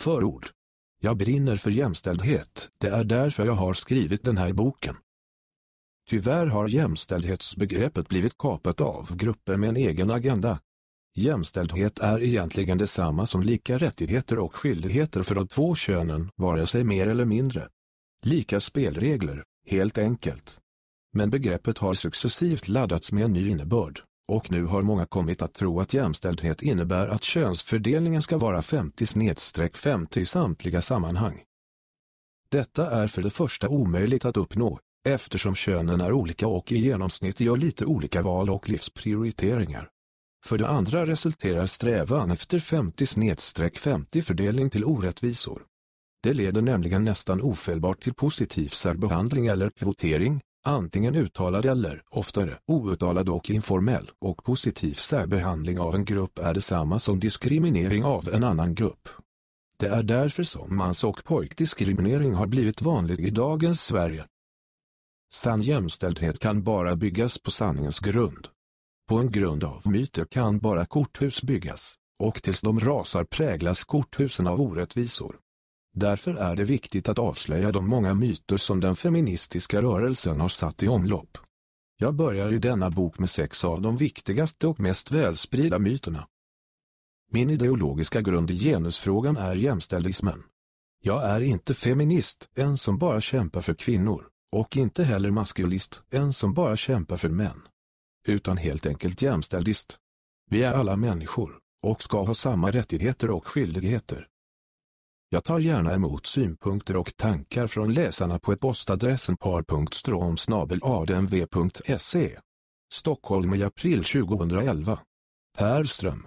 Förord. Jag brinner för jämställdhet, det är därför jag har skrivit den här boken. Tyvärr har jämställdhetsbegreppet blivit kapat av grupper med en egen agenda. Jämställdhet är egentligen detsamma som lika rättigheter och skyldigheter för de två könen, vare sig mer eller mindre. Lika spelregler, helt enkelt. Men begreppet har successivt laddats med en ny innebörd, och nu har många kommit att tro att jämställdhet innebär att könsfördelningen ska vara 50-50 i samtliga sammanhang. Detta är för det första omöjligt att uppnå, eftersom könen är olika och i genomsnitt gör lite olika val och livsprioriteringar. För det andra resulterar strävan efter 50-50 fördelning till orättvisor. Det leder nämligen nästan ofelbart till positiv särbehandling eller kvotering, antingen uttalad eller, oftare, outtalad och informell, och positiv särbehandling av en grupp är detsamma som diskriminering av en annan grupp. Det är därför som mans- och pojkdiskriminering har blivit vanlig i dagens Sverige. Sann jämställdhet kan bara byggas på sanningens grund. På en grund av myter kan bara korthus byggas, och tills de rasar präglas korthusen av orättvisor. Därför är det viktigt att avslöja de många myter som den feministiska rörelsen har satt i omlopp. Jag börjar i denna bok med sex av de viktigaste och mest välspridda myterna. Min ideologiska grund i genusfrågan är jämställdismen. Jag är inte feminist, en som bara kämpar för kvinnor, och inte heller maskulist, en som bara kämpar för män. Utan helt enkelt jämställdist. Vi är alla människor, och ska ha samma rättigheter och skyldigheter. Jag tar gärna emot synpunkter och tankar från läsarna på postadressen par.stromsnabel.admv.se Stockholm i april 2011. Perström